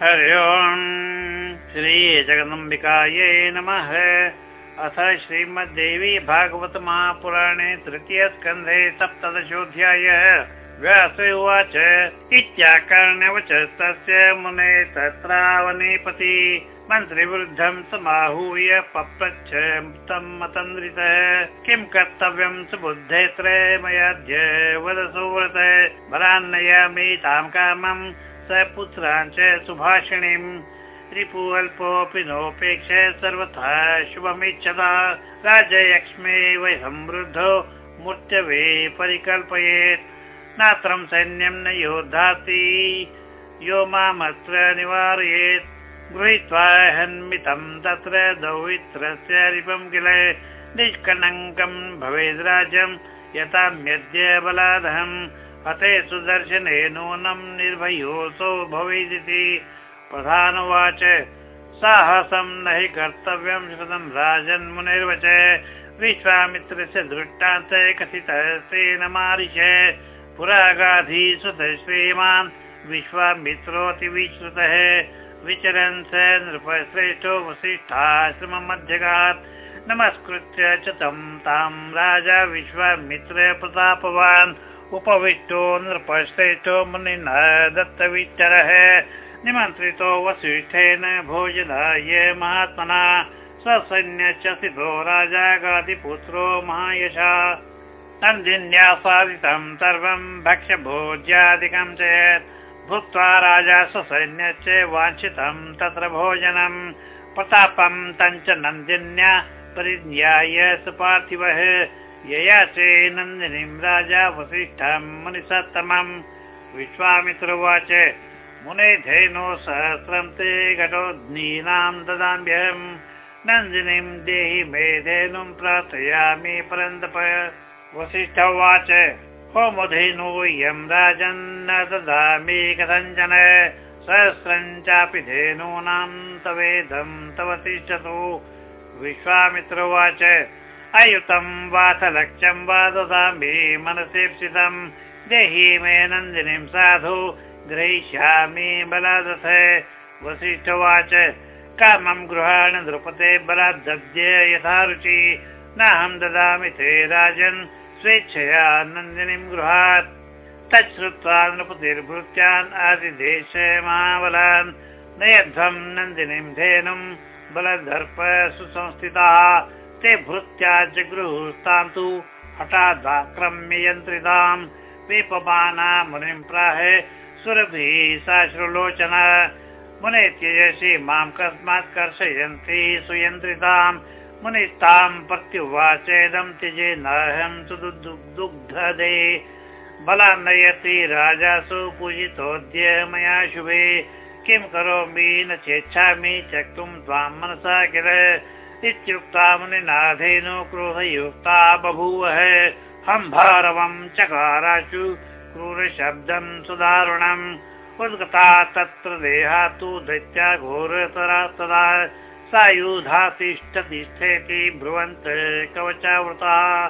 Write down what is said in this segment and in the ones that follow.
हरि ओम् श्रीजगदम्बिकायै नमः। अथ श्रीमद्देवी भागवत महापुराणे तृतीयस्कन्धे सप्तदशोऽध्यायः। व्यास उवाच इत्याकर्ण्यवच तस्य मुने तत्रावनेपति मन्त्रिवृद्धं समाहूय पप्रच्छ तं मतन्द्रितः। किं कर्तव्यं सुबुद्धेत्र मयाद्य वद सुव्रत बलान्नयामि तां कामं स पुत्रान् च सुभाषिणीम्। रिपु अल्पोऽपि नोपेक्ष सर्वथा शुभमिच्छता राजयक्ष्मे वै समृद्धो मूर्त्यवे परिकल्पयेत्। नात्रं सैन्यं न योद्धाति यो मामत्र निवारयेत्। गृहीत्वा हन्मितं तत्र दौहित्रस्य रिपं किल। निष्कलङ्कं भवेद्राजं यथाम्यद्य बलादहम् हते सुदर्शने नूनं निर्भयोऽसौ भवेदिति। प्रधानवाच साहसं न हि कर्तव्यं श्रुतं राजन्मुनिर्वच विश्वामित्रस्य दृष्टांत कथितस्तेन मारिष। पुरागाधीसुत श्रीमान् विश्वामित्रोऽति विश्रुतः विचरन् स नृपश्रेष्ठो वसिष्ठाश्रममध्यगात्। नमस्कृत्य च तं तां राजा विश्वामित्र प्रतापवान् उपविष्टो नृपश्रेष्ठो मुनिना दत्तविचरः निमन्त्रितो वसिष्ठेन भोजनाय महात्मना। सिद्धो राजा गादिपुत्रो महायशा। नन्दिन्यासादितं सर्वं भक्ष्यभोज्यादिकं चेत्। भूत्वा राजा स्वसैन्यश्च वाञ्छितं तत्र भोजनं। प्रतापं तञ्च नन्दिन्या परिज्ञाय सुपार्थिवः यया च नन्दिनीं राजा वसिष्ठं मुनिसत्तमं। विश्वामित्रोवाच मुने धेनो सहस्रं ते घटोऽग्नीनां ददाम्यहम् नन्दिनीं देहि मे धेनुं प्रार्थयामि परन्तप वसिष्ठ उवाच होमधेनोऽयं राजन्न ददामि कथञ्चन सहस्रं चापि धेनूनां तवेदं तव तिष्ठतु। विश्वामित्र उवाच अयुतं वाथ लक्ष्यं वा ददामि मनसेप्सितं देहि मे नन्दिनीं साधु ग्रहीष्यामि बलादथ। वसिष्ठ उवाच कामं गृहाण नृपते बलाद्दद्य यथा रुचि। नाहं ददामि ते राजन् स्वेच्छया नन्दिनीं गृहात्। तच्छ्रुत्वा नृपतिर्भृत्यान् आदिदेश महाबलान्। नयध्वं नन्दिनीं धेनुं बलदर्प सुसंस्थिताः ते भृत्या जगृहुस्तां तु हठादाक्रम्य यन्त्रितां पीपमाना मुनिं प्राह सुरभिः साश्रुलोचना मुने त्यजसि माँ कस्मात् कर्षयन्ति सुयन्त्रिताम्। मुनिस्तां प्रत्युवाचेदं त्यजे नाहं दुग्धदे बलान्नयति राजासु पूजितोऽद्य मया शुभे। किं करोमि न चेच्छामि त्यक्तुं त्वां मनसा किल। इत्युक्ता मुनिनाथेनु क्रोधयुक्ता बभूवः। हम्भारवं चकाराशु क्रूरशब्दं सुदारुणम् उद्गता तत्र देहा तु दैत्या घोरतरा तदा। सायुधा तिष्ठतिष्ठेति ब्रुवन्त कवचावृता।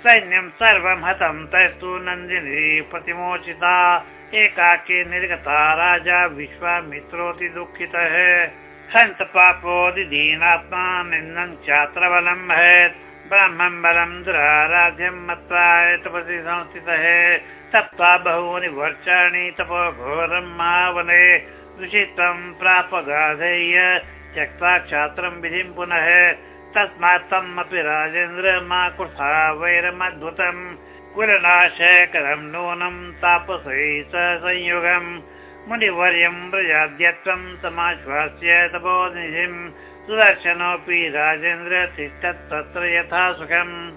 सैन्यं सर्वं हतं तस्तु नन्दिनी प्रतिमोचिता। एकाकी निर्गता राजा विश्वामित्रोति दुःखितः हन्त पापोदिदीनात्मा निन्दन् छात्रबलं महत् ब्रह्मं बलं दुराराध्यं मत्वा तपसि संस्थितः तप्त्वा बहूनि वर्षाणि तपो घोरं महावने ऋषित्वं प्रापगाधेय त्यक्त्वा क्षात्रं विधिं पुनः। तस्मात् तम् अपि राजेन्द्र मा कृथा वैरमद्भुतम्। कुलनाशकरं नूनं तापसै स संयुगम् मुनिवर्यं व्रजाद्यत्वं समाश्वास्य तपोनिधिं सुदर्शनोऽपि राजेन्द्र तिष्ठत् तत्र यथा सुखम्।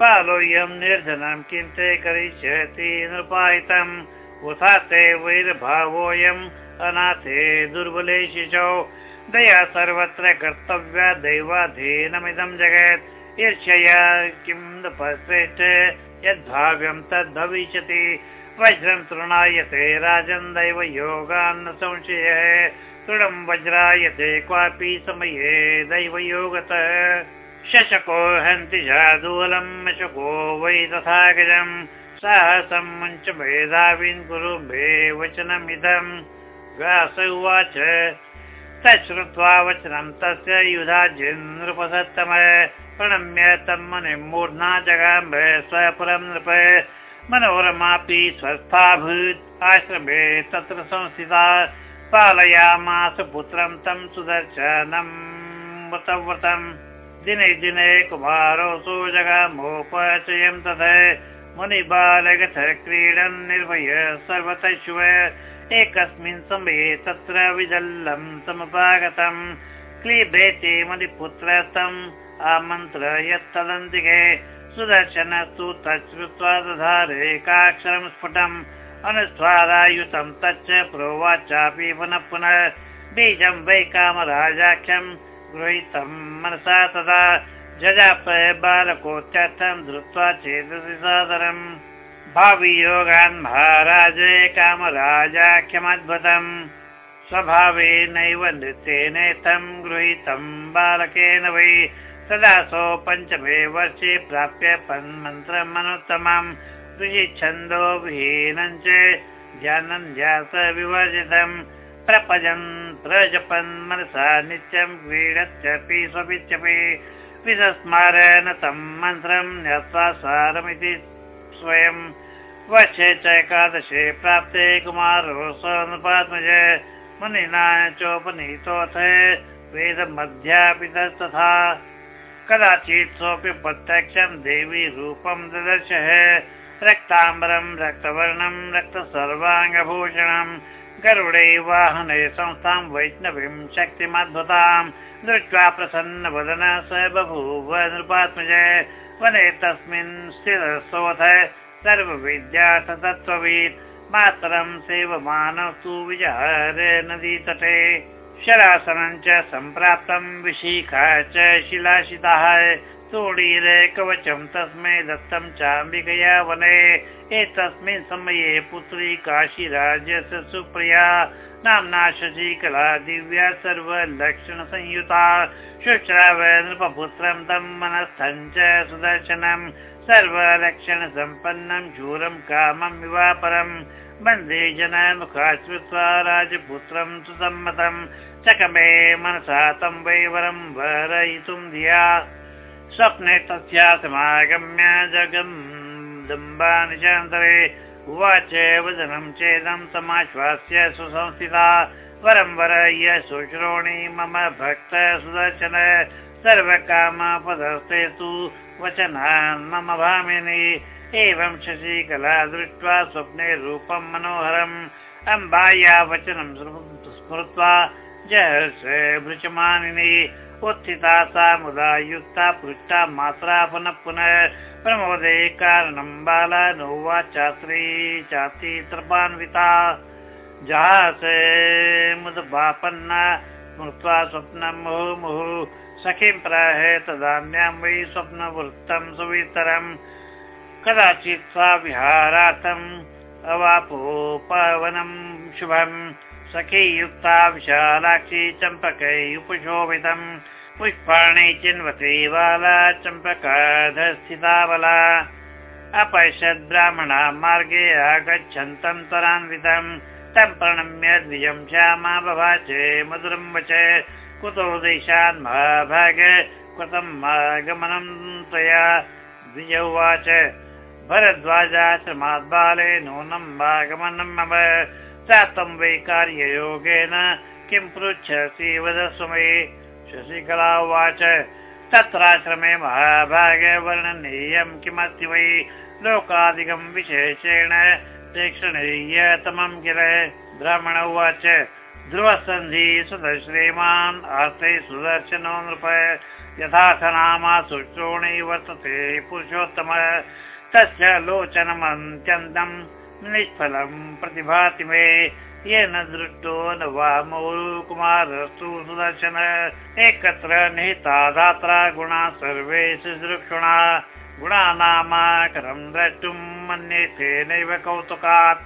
पालोऽयं निर्धनं किं ते करिष्यति नृपायितम्। उथा ते वैरभावोऽयम् अनाथे दुर्बले शिशौ दया सर्वत्र कर्तव्या दैवाधीनमिदं जगत्। ईर्ष्यया किं नृपश्रेष्ठ यद्भाव्यं तद्भविष्यति वज्रं तृणायते राजन् दैव योगान्न संशयः तृणं वज्रायते क्वापि समये दैवयोगतः। शशको हन्ति शादूलं शको वै तथा गजम् साहसं मुञ्च मेधाविन् कुरु मे वचनमिदम् व्यास उवाच तच्छ्रुत्वा वचनं तस्य युधाजिन्नृपसत्तम प्रणम्य तन्मनिमूर्ना जगाम्ब स्वपुरं नृप मनोरमापि स्वस्थाभूत् आश्रमे तत्र संस्थिता पालयामास पुत्रं तं सुदर्शनं व्रतव्रतम् दिने दिने कुमारोऽसु जगामोपचयं तथ मुनिबालगथ क्रीडन् निर्भय सर्वतः शिव एकस्मिन् समये तत्र विदल्लं समुपागतं क्लीभेति मणिपुत्र तम् आमन्त्र यत्तदन्तिके सुदर्शनस्तु तच्छ्रुत्वा दधारेकाक्षरं स्फुटम्। अनुस्वारायुतं तच्च प्रोवाचापि पुनः पुनः बीजं वै कामराजाख्यं गृहीतं मनसा तदा जजापय बालकोत्यर्थं धृत्वा चेतसि सादरम्। भावि योगान् महाराजे कामराजाख्यमद्भुतम्। स्वभावेनैव नृत्येनेतं गृहीतं बालकेन वै तदा सो पञ्चमे वर्षे प्राप्य पन्मन्त्रमनुत्तमम्। छन्दो विहीनं च ध्यास विवर्जितं प्रपजन् प्रजपन् मनसा नित्यं क्रीडत्यपि स्वपित्यपि विस्मारन तं मन्त्रं न्यस्वा सारमिति स्वयं। वर्षे च एकादशे प्राप्ते कुमारो मुनिना चोपनीतोऽथ वेदमध्यापितस्तथा कदाचित् सोऽपि प्रत्यक्षं देवी रूपं ददर्शः। रक्ताम्बरं रक्तवर्णं रक्तसर्वाङ्गभूषणं गरुडे वाहने संस्थां वैष्णवीं शक्तिमद्भुतां दृष्ट्वा प्रसन्नवदन स बभूव नृपात्मज। वने तस्मिन् स्थिरसोऽथ सर्वविद्यार्थतत्त्ववित् मातरं सेवमानस्तु विजहार नदीतटे शरासनं च सम्प्राप्तं विशीखा च शिलाशिताः तोडीर कवचं तस्मै दत्तं चाम्बिकया वने। एतस्मिन् समये पुत्री काशीराज्यस्य सुप्रिया नाम्ना शशिकला दिव्या सर्वलक्षणसंयुता। शुश्राव नृपपुत्रं तं मनस्थं च सुदर्शनं। सर्वलक्षणसम्पन्नं शूरं कामं विवापरं। वन्दे जनमुखा श्रुत्वा राजपुत्रं सुसम्मतं चकमे मनसा तं वै वरं वरयितुं धिया। स्वप्ने तस्या समागम्य जगं दम्बानिचान्तरे उवाच वदनं चेदं समाश्वास्य सुसंस्थिता। वरं वर य शुश्रोणि मम भक्त सुदर्शन। सर्वकामपदस्ते तु वचनान् मम भामिनि। एवं शशिकला दृष्ट्वा स्वप्ने रूपं मनोहरम्। अम्बाया वचनं स्मृत्वा भृचमानिनि उत्थिता सा मुदा युक्ता पृष्टा मात्रा पुनः पुनः प्रमोदे कारणं बाला नोवा चात्री चाति तृपान्विता। जहासे मुदपापन्ना स्मृत्वा स्वप्नं मुहुर्मुहुः सखीं प्राह तदान्यां वै स्वप्नवृत्तं सुवितरम्। कदाचित् सा विहारार्थम् अवापोपवनं शुभम् सखी युक्ता विशालाक्षी चम्पकै उपशोभितम् पुष्पाणि चिन्वती बाला चम्पकाधस्थिता बला अपैषद् ब्राह्मणा मार्गे आगच्छन्तं त्वरान्वितं तं प्रणम्य द्विजं श्यामा बभाचे मधुरं वच। कुतो देशान् महाभाग कृतम् आगमनं त्वया द्विज उवाच भरद्वाजाश्रमात् बाले नूनम् आगमनम् मम जातं वै कार्ययोगेन किं पृच्छसि वदस्व मे। शशिकला उवाच तत्राश्रमे महाभागे वर्णनीयं किमस्ति वै? लोकादिकं विशेषेण प्रेक्षणीयतमं किल? ब्राह्मण उवाच, ध्रुवसन्धि सुदश्रीमान् आस्ते सुदर्शनो नृप। यथाथनामा सुश्रोणी वर्तते पुरुषोत्तम। तस्य लोचनमत्यन्तम् निष्फलं प्रतिभाति मे, येन दृष्टो न वा कुमारस्तु सुदर्शन। एकत्र निहिता धात्रा गुणा सर्वे शुश्रूक्षुणा गुणानामाकरं द्रष्टुं मन्ये नैव कौतुकात्।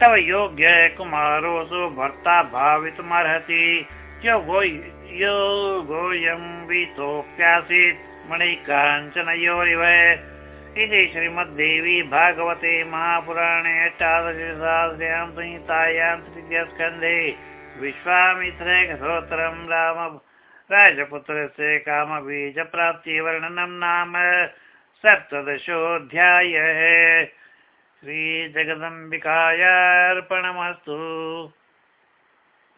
तव योग्य कुमारोऽसु भर्ता भावितुमर्हति। योगो योगोऽयं वीतोऽप्यासीत्। मणिकाञ्चनयोरिव इति श्रीमद्देवी भागवते महापुराणे अष्टादशसहस्र्यां संहितायां तृतीयस्कन्धे विश्वामित्रे कथोत्तरं राम राजपुत्रस्य कामबीजप्राप्तिवर्णनं नाम सप्तदशोऽध्यायः। श्रीजगदम्बिकायार्पणमस्तु।